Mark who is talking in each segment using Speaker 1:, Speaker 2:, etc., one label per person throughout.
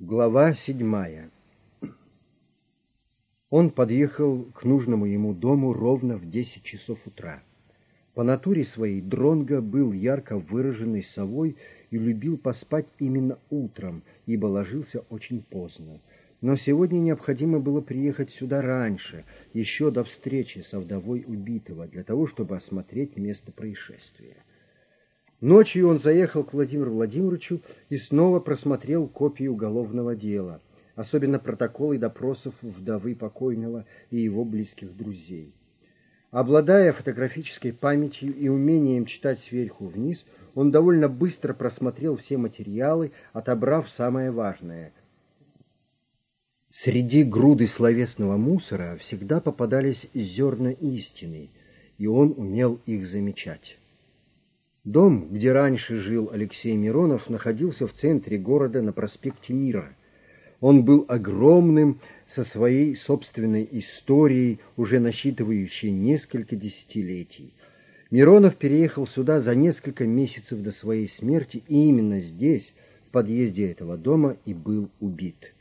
Speaker 1: Глава седьмая Он подъехал к нужному ему дому ровно в десять часов утра. По натуре своей Дронго был ярко выраженной совой и любил поспать именно утром, ибо ложился очень поздно. Но сегодня необходимо было приехать сюда раньше, еще до встречи со вдовой убитого, для того, чтобы осмотреть место происшествия. Ночью он заехал к Владимиру Владимировичу и снова просмотрел копии уголовного дела, особенно протоколы допросов вдовы покойного и его близких друзей. Обладая фотографической памятью и умением читать сверху вниз, он довольно быстро просмотрел все материалы, отобрав самое важное. Среди груды словесного мусора всегда попадались зерна истины, и он умел их замечать. Дом, где раньше жил Алексей Миронов, находился в центре города на проспекте Мира. Он был огромным, со своей собственной историей, уже насчитывающей несколько десятилетий. Миронов переехал сюда за несколько месяцев до своей смерти, и именно здесь, в подъезде этого дома, и был убит.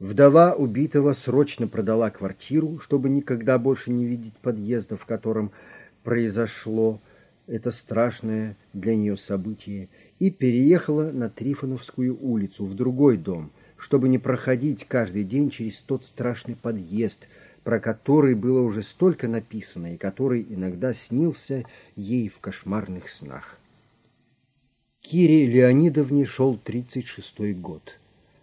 Speaker 1: Вдова убитого срочно продала квартиру, чтобы никогда больше не видеть подъезда, в котором произошло это страшное для нее событие, и переехала на Трифоновскую улицу, в другой дом, чтобы не проходить каждый день через тот страшный подъезд, про который было уже столько написано и который иногда снился ей в кошмарных снах. Кире Леонидовне шел 36-й год.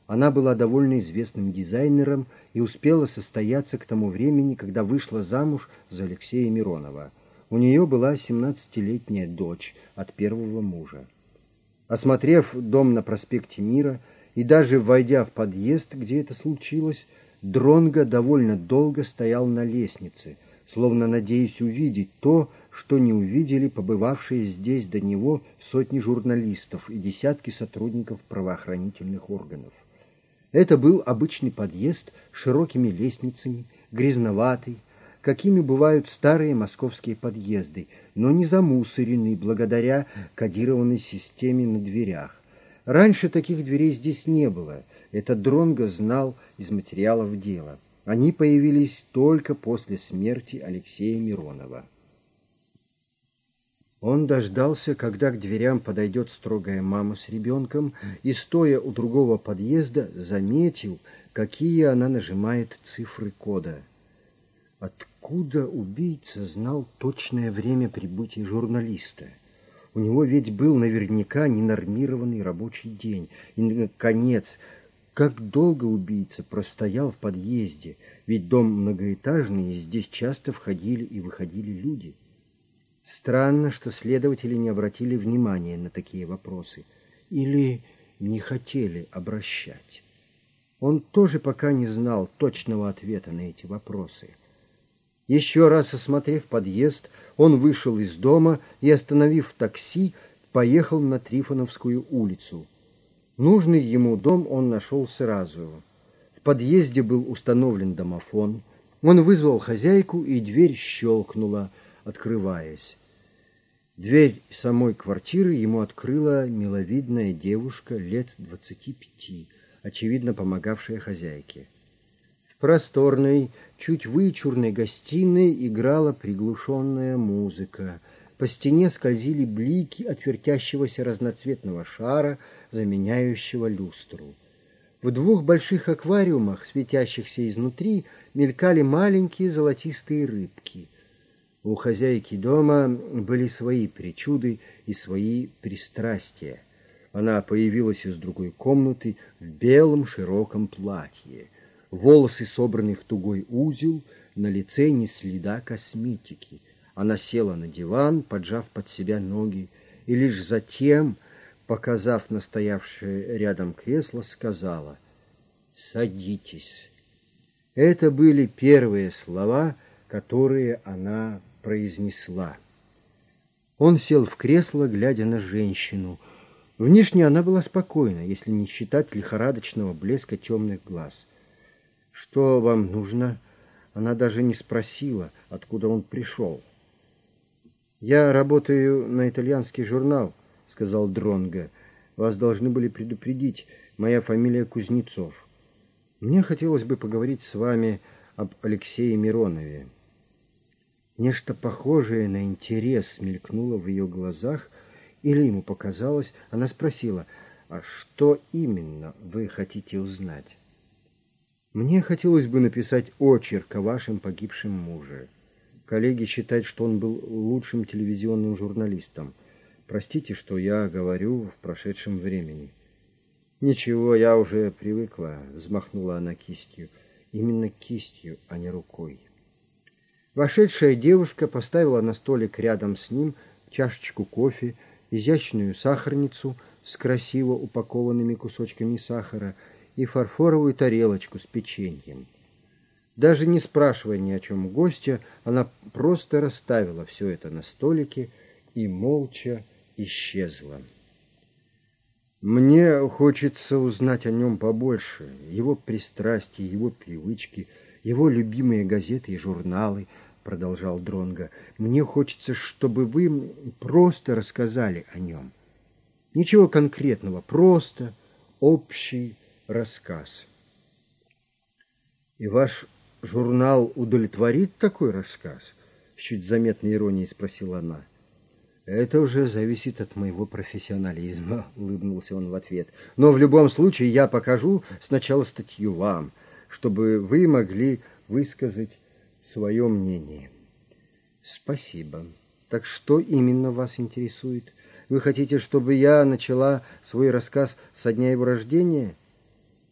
Speaker 1: Она была довольно известным дизайнером и успела состояться к тому времени, когда вышла замуж за Алексея Миронова – у нее была семнадцатилетняя дочь от первого мужа. Осмотрев дом на проспекте Мира и даже войдя в подъезд, где это случилось, Дронго довольно долго стоял на лестнице, словно надеясь увидеть то, что не увидели побывавшие здесь до него сотни журналистов и десятки сотрудников правоохранительных органов. Это был обычный подъезд с широкими лестницами, грязноватый, какими бывают старые московские подъезды, но не замусоренный благодаря кодированной системе на дверях. Раньше таких дверей здесь не было. Это Дронго знал из материалов дела. Они появились только после смерти Алексея Миронова. Он дождался, когда к дверям подойдет строгая мама с ребенком, и, стоя у другого подъезда, заметил, какие она нажимает цифры кода. Откуда убийца знал точное время прибытия журналиста? У него ведь был наверняка ненормированный рабочий день. И, наконец, как долго убийца простоял в подъезде, ведь дом многоэтажный, и здесь часто входили и выходили люди. Странно, что следователи не обратили внимания на такие вопросы. Или не хотели обращать. Он тоже пока не знал точного ответа на эти вопросы. Еще раз осмотрев подъезд, он вышел из дома и, остановив такси, поехал на Трифоновскую улицу. Нужный ему дом он нашел сразу. В подъезде был установлен домофон. Он вызвал хозяйку, и дверь щелкнула, открываясь. Дверь самой квартиры ему открыла миловидная девушка лет двадцати пяти, очевидно помогавшая хозяйке просторной, чуть вычурной гостиной играла приглушенная музыка. По стене скользили блики от вертящегося разноцветного шара, заменяющего люстру. В двух больших аквариумах, светящихся изнутри, мелькали маленькие золотистые рыбки. У хозяйки дома были свои причуды и свои пристрастия. Она появилась из другой комнаты в белом широком платье — волосы собраны в тугой узел, на лице ни следа косметики. Она села на диван, поджав под себя ноги, и лишь затем, показав настоявшее рядом кресло, сказала «Садитесь». Это были первые слова, которые она произнесла. Он сел в кресло, глядя на женщину. Внешне она была спокойна, если не считать лихорадочного блеска темных глаз — что вам нужно? Она даже не спросила, откуда он пришел. Я работаю на итальянский журнал, сказал Дронга. Вас должны были предупредить. Моя фамилия Кузнецов. Мне хотелось бы поговорить с вами об Алексее Миронове. Нечто похожее на интерес мелькнуло в ее глазах, или ему показалось, она спросила, «А что именно вы хотите узнать?» «Мне хотелось бы написать очерк о вашем погибшем муже. Коллеги считают, что он был лучшим телевизионным журналистом. Простите, что я говорю в прошедшем времени». «Ничего, я уже привыкла», — взмахнула она кистью. «Именно кистью, а не рукой». Вошедшая девушка поставила на столик рядом с ним чашечку кофе, изящную сахарницу с красиво упакованными кусочками сахара и фарфоровую тарелочку с печеньем. Даже не спрашивая ни о чем гостя, она просто расставила все это на столике и молча исчезла. Мне хочется узнать о нем побольше, его пристрастия, его привычки, его любимые газеты и журналы — продолжал Дронга. Мне хочется, чтобы вы просто рассказали о нем. Ничего конкретного, просто общий рассказ. И ваш журнал удовлетворит такой рассказ? С чуть заметной иронией спросила она. Это уже зависит от моего профессионализма, улыбнулся он в ответ. Но в любом случае я покажу сначала статью вам, чтобы вы могли высказать свое мнение. Спасибо. Так что именно вас интересует? Вы хотите, чтобы я начала свой рассказ со дня его рождения?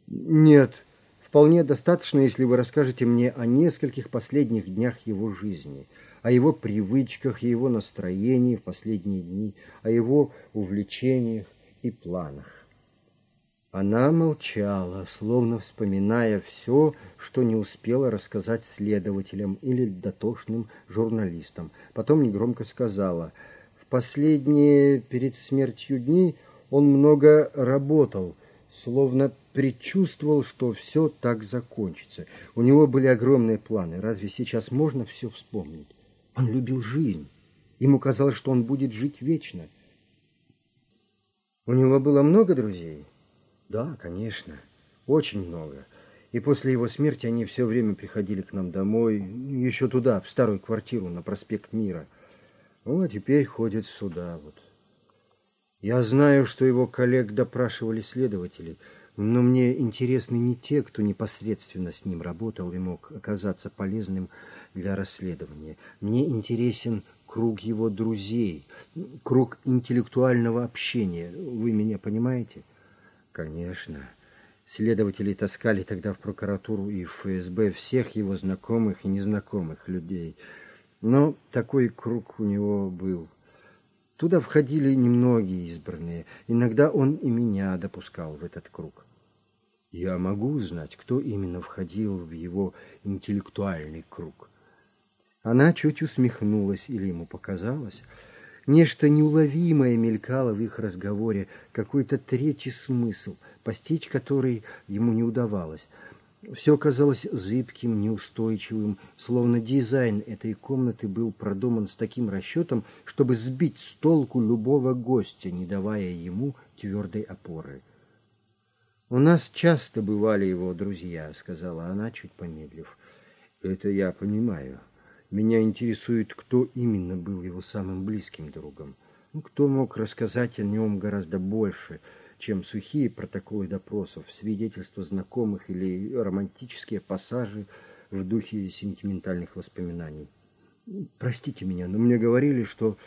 Speaker 1: Нет. Вполне достаточно, если вы расскажете мне о нескольких последних днях его жизни, о его привычках и его настроении в последние дни, о его увлечениях и планах. Она молчала, словно вспоминая все, что не успела рассказать следователям или дотошным журналистам. Потом негромко сказала, в последние перед смертью дни он много работал, словно предчувствовал, что все так закончится. У него были огромные планы. Разве сейчас можно все вспомнить? Он любил жизнь. Ему казалось, что он будет жить вечно. У него было много друзей? Да, конечно, очень много. И после его смерти они все время приходили к нам домой, еще туда, в старую квартиру на проспект Мира. Ну, а теперь ходят сюда вот. Я знаю, что его коллег допрашивали следователи, но мне интересны не те, кто непосредственно с ним работал и мог оказаться полезным для расследования. Мне интересен круг его друзей, круг интеллектуального общения. Вы меня понимаете? — Конечно. Следователи таскали тогда в прокуратуру и ФСБ всех его знакомых и незнакомых людей. Но такой круг у него был. Туда входили немногие избранные. Иногда он и меня допускал в этот круг. Я могу узнать, кто именно входил в его интеллектуальный круг. Она чуть усмехнулась, или ему показалось, Нечто неуловимое мелькало в их разговоре, какой-то третий смысл, постичь который ему не удавалось. Все казалось зыбким, неустойчивым, словно дизайн этой комнаты был продуман с таким расчетом, чтобы сбить с толку любого гостя, не давая ему твердой опоры. «У нас часто бывали его друзья», — сказала она, чуть помедлив. «Это я понимаю». Меня интересует, кто именно был его самым близким другом. Ну, кто мог рассказать о нем гораздо больше, чем сухие протоколы допросов, свидетельства знакомых или романтические пассажи в духе сентиментальных воспоминаний. Простите меня, но мне говорили, что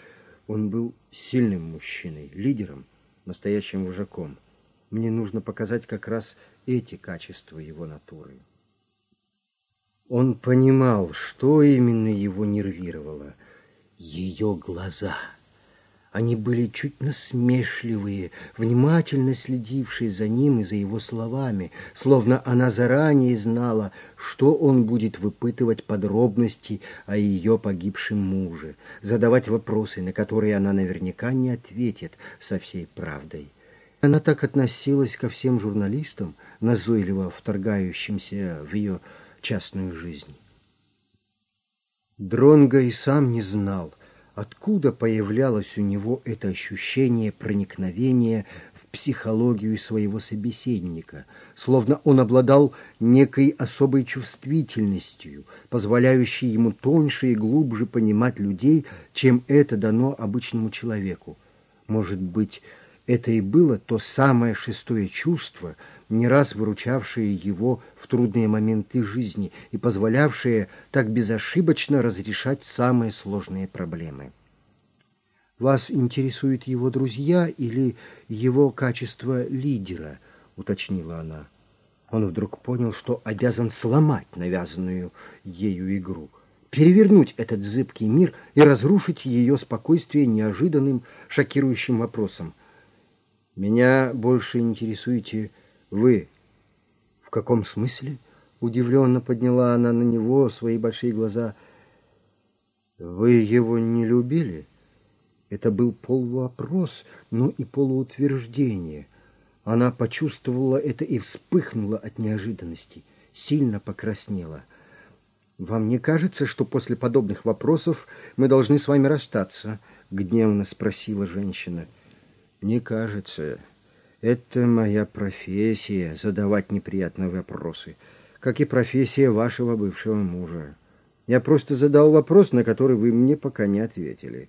Speaker 1: он был сильным мужчиной, лидером, настоящим вожаком. Мне нужно показать как раз эти качества его натуры. Он понимал, что именно его нервировало. Ее глаза. Они были чуть насмешливые, внимательно следившие за ним и за его словами, словно она заранее знала, что он будет выпытывать подробности о ее погибшем муже, задавать вопросы, на которые она наверняка не ответит со всей правдой. Она так относилась ко всем журналистам, назойливо вторгающимся в ее частную жизнь. Дронго и сам не знал, откуда появлялось у него это ощущение проникновения в психологию своего собеседника, словно он обладал некой особой чувствительностью, позволяющей ему тоньше и глубже понимать людей, чем это дано обычному человеку. Может быть, это и было то самое шестое чувство, не раз выручавшее его в трудные моменты жизни и позволявшее так безошибочно разрешать самые сложные проблемы. «Вас интересуют его друзья или его качество лидера?» — уточнила она. Он вдруг понял, что обязан сломать навязанную ею игру, перевернуть этот зыбкий мир и разрушить ее спокойствие неожиданным, шокирующим вопросом. Меня больше интересуете вы. В каком смысле? Удивленно подняла она на него свои большие глаза. Вы его не любили? Это был полувопрос, но и полуутверждение. Она почувствовала это и вспыхнула от неожиданности, сильно покраснела. «Вам не кажется, что после подобных вопросов мы должны с вами расстаться?» — гневно спросила женщина. — не кажется. Это моя профессия — задавать неприятные вопросы, как и профессия вашего бывшего мужа. Я просто задал вопрос, на который вы мне пока не ответили.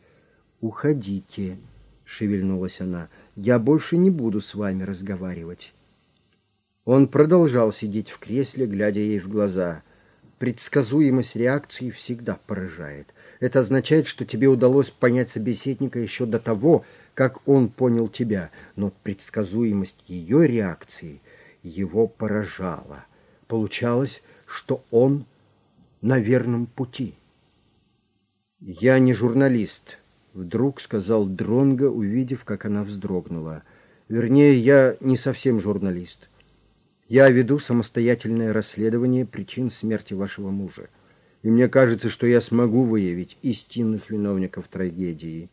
Speaker 1: «Уходите», — шевельнулась она, — «я больше не буду с вами разговаривать». Он продолжал сидеть в кресле, глядя ей в глаза. Предсказуемость реакции всегда поражает. Это означает, что тебе удалось понять собеседника еще до того, как он понял тебя, но предсказуемость ее реакции его поражала. Получалось, что он на верном пути. «Я не журналист», — вдруг сказал Дронго, увидев, как она вздрогнула. «Вернее, я не совсем журналист. Я веду самостоятельное расследование причин смерти вашего мужа. И мне кажется, что я смогу выявить истинных виновников трагедии»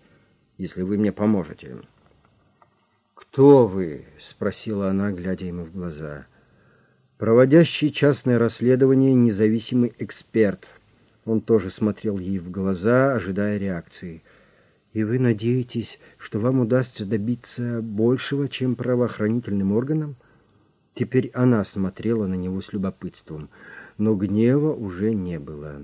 Speaker 1: если вы мне поможете. «Кто вы?» — спросила она, глядя ему в глаза. «Проводящий частное расследование независимый эксперт». Он тоже смотрел ей в глаза, ожидая реакции. «И вы надеетесь, что вам удастся добиться большего, чем правоохранительным органам?» Теперь она смотрела на него с любопытством, но гнева уже не было.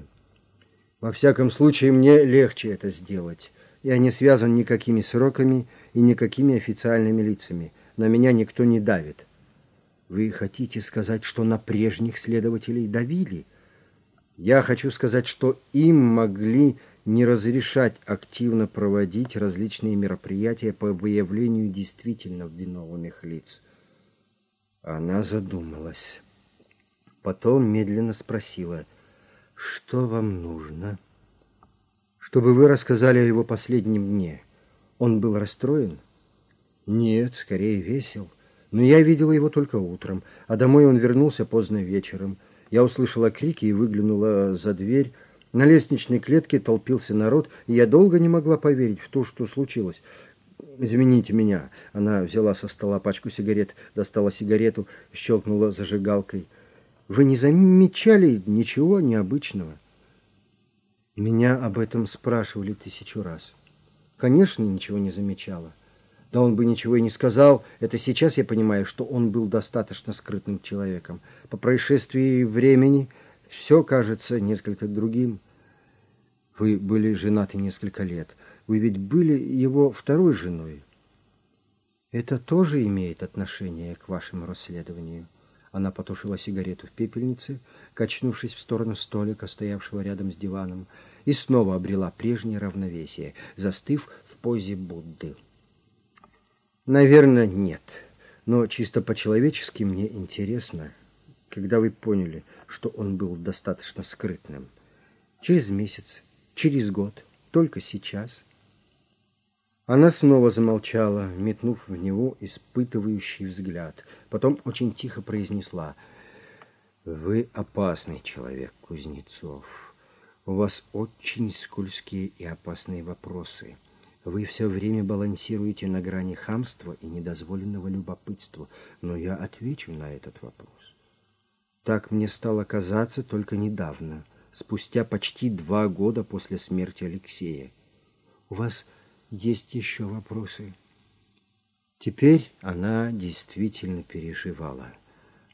Speaker 1: «Во всяком случае, мне легче это сделать». Я не связан никакими сроками и никакими официальными лицами. На меня никто не давит. Вы хотите сказать, что на прежних следователей давили? Я хочу сказать, что им могли не разрешать активно проводить различные мероприятия по выявлению действительно виновных лиц. Она задумалась. Потом медленно спросила, что вам нужно? — чтобы вы рассказали о его последнем дне. Он был расстроен? Нет, скорее весел. Но я видела его только утром, а домой он вернулся поздно вечером. Я услышала крики и выглянула за дверь. На лестничной клетке толпился народ, и я долго не могла поверить в то, что случилось. «Извините меня». Она взяла со стола пачку сигарет, достала сигарету, щелкнула зажигалкой. «Вы не замечали ничего необычного?» Меня об этом спрашивали тысячу раз. Конечно, ничего не замечала. Да он бы ничего и не сказал. Это сейчас я понимаю, что он был достаточно скрытным человеком. По происшествии времени все кажется несколько другим. Вы были женаты несколько лет. Вы ведь были его второй женой. Это тоже имеет отношение к вашему расследованию. Она потушила сигарету в пепельнице, качнувшись в сторону столика, стоявшего рядом с диваном, и снова обрела прежнее равновесие, застыв в позе Будды. «Наверное, нет. Но чисто по-человечески мне интересно, когда вы поняли, что он был достаточно скрытным. Через месяц, через год, только сейчас». Она снова замолчала, метнув в него испытывающий взгляд. Потом очень тихо произнесла. «Вы опасный человек, Кузнецов. У вас очень скользкие и опасные вопросы. Вы все время балансируете на грани хамства и недозволенного любопытства, но я отвечу на этот вопрос. Так мне стало казаться только недавно, спустя почти два года после смерти Алексея. У вас есть еще вопросы? Теперь она действительно переживала.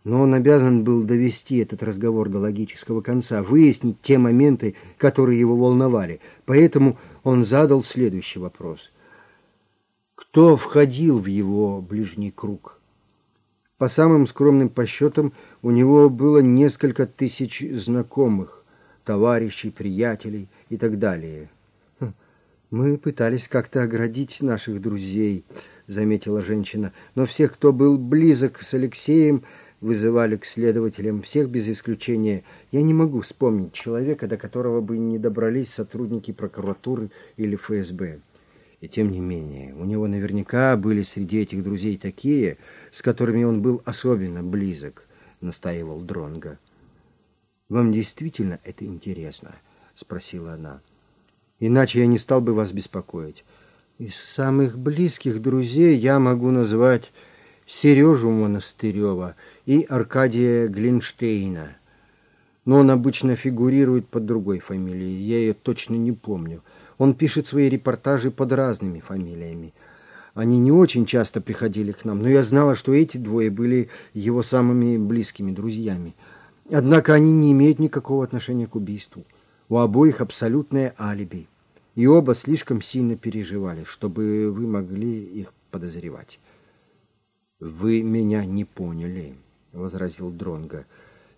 Speaker 1: Но он обязан был довести этот разговор до логического конца, выяснить те моменты, которые его волновали. Поэтому он задал следующий вопрос. Кто входил в его ближний круг? По самым скромным подсчетам, у него было несколько тысяч знакомых, товарищей, приятелей и так далее. Мы пытались как-то оградить наших друзей, заметила женщина, но всех, кто был близок с Алексеем, вызывали к следователям, всех без исключения. Я не могу вспомнить человека, до которого бы не добрались сотрудники прокуратуры или ФСБ. И тем не менее, у него наверняка были среди этих друзей такие, с которыми он был особенно близок, настаивал Дронга. Вам действительно это интересно? спросила она. Иначе я не стал бы вас беспокоить. Из самых близких друзей я могу назвать Сережу Монастырева и Аркадия Глинштейна. Но он обычно фигурирует под другой фамилией, я ее точно не помню. Он пишет свои репортажи под разными фамилиями. Они не очень часто приходили к нам, но я знала, что эти двое были его самыми близкими друзьями. Однако они не имеют никакого отношения к убийству. У обоих абсолютное алиби и оба слишком сильно переживали, чтобы вы могли их подозревать. «Вы меня не поняли», — возразил Дронга.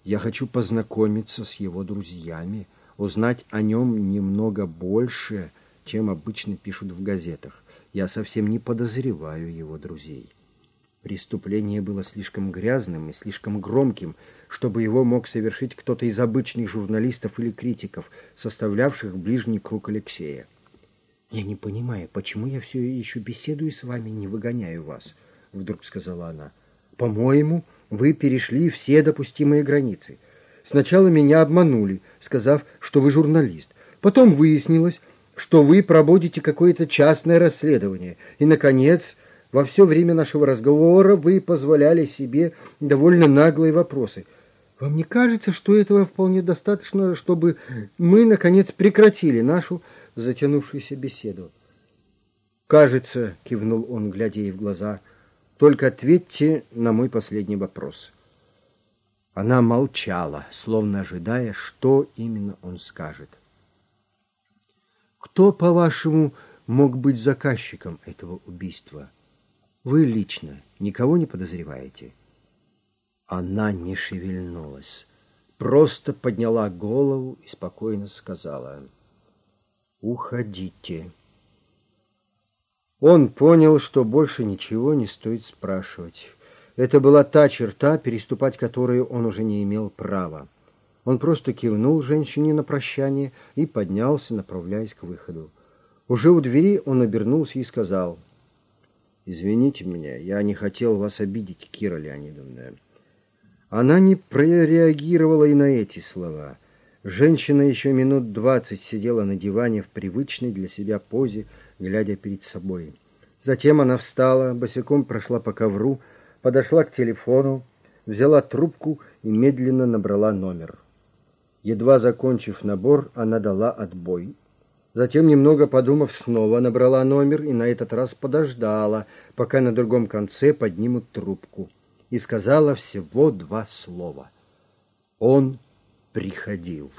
Speaker 1: «Я хочу познакомиться с его друзьями, узнать о нем немного больше, чем обычно пишут в газетах. Я совсем не подозреваю его друзей». Преступление было слишком грязным и слишком громким, чтобы его мог совершить кто-то из обычных журналистов или критиков, составлявших ближний круг Алексея. «Я не понимаю, почему я все еще беседую с вами, не выгоняю вас?» — вдруг сказала она. «По-моему, вы перешли все допустимые границы. Сначала меня обманули, сказав, что вы журналист. Потом выяснилось, что вы проводите какое-то частное расследование. И, наконец, во все время нашего разговора вы позволяли себе довольно наглые вопросы. Вам не кажется, что этого вполне достаточно, чтобы мы, наконец, прекратили нашу затянувшуюся беседу? «Кажется», — кивнул он, глядя ей в глаза, — «только ответьте на мой последний вопрос». Она молчала, словно ожидая, что именно он скажет. «Кто, по-вашему, мог быть заказчиком этого убийства?» Вы лично никого не подозреваете? Она не шевельнулась, просто подняла голову и спокойно сказала «Уходите». Он понял, что больше ничего не стоит спрашивать. Это была та черта, переступать которую он уже не имел права. Он просто кивнул женщине на прощание и поднялся, направляясь к выходу. Уже у двери он обернулся и сказал — Извините меня, я не хотел вас обидеть, Кира Леонидовна. Она не прореагировала и на эти слова. Женщина еще минут двадцать сидела на диване в привычной для себя позе, глядя перед собой. Затем она встала, босиком прошла по ковру, подошла к телефону, взяла трубку и медленно набрала номер. Едва закончив набор, она дала отбой. Затем, немного подумав, снова набрала номер и на этот раз подождала, пока на другом конце поднимут трубку, и сказала всего два слова. Он приходил.